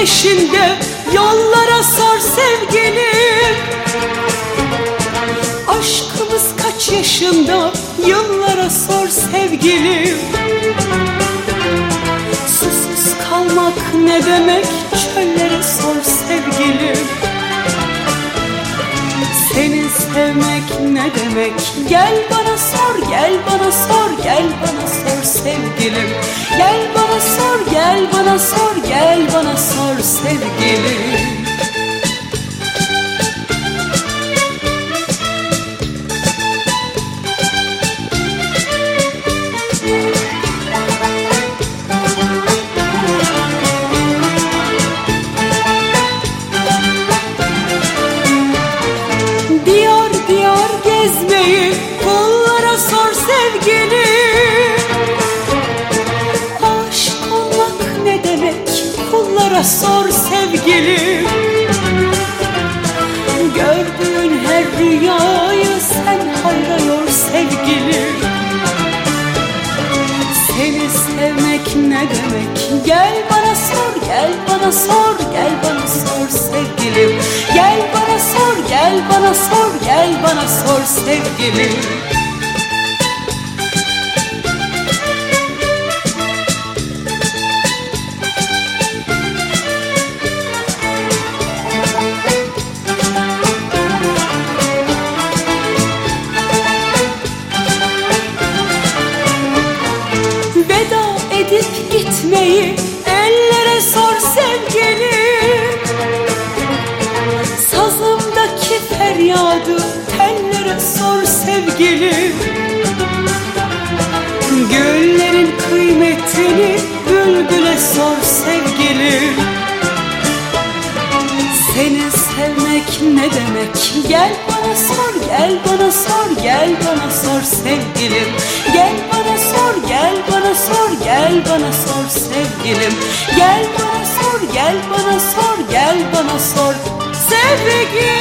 peşinde yollara sar sevgilim Aşkımız kaç yaşında yıllara sor sevgilim Susuz kalmak ne demek çöllere sor sevgilim Seni sevmek ne demek gel bana sor gel bana sor gel sor sevgilim sor sevgili. Gördüğün her rüyayı sen hayra sevgili. Seni sevmek ne demek? Gel bana sor gel bana sor gel bana sor sevgilim Gel bana sor gel bana sor gel bana sor sevgilim edip gitmeyi ellere sor sevgilim Sazımdaki feryadı tellere sor sevgilim Güllerin kıymetini bülbüle sor sevgilim Seni sevmek ne demek? Gel bana sor gel bana sor gel bana sor sevgilim. Gel bana bana sor sevgilim. Gel bana sor gel bana sor gel bana sor. Sevgilim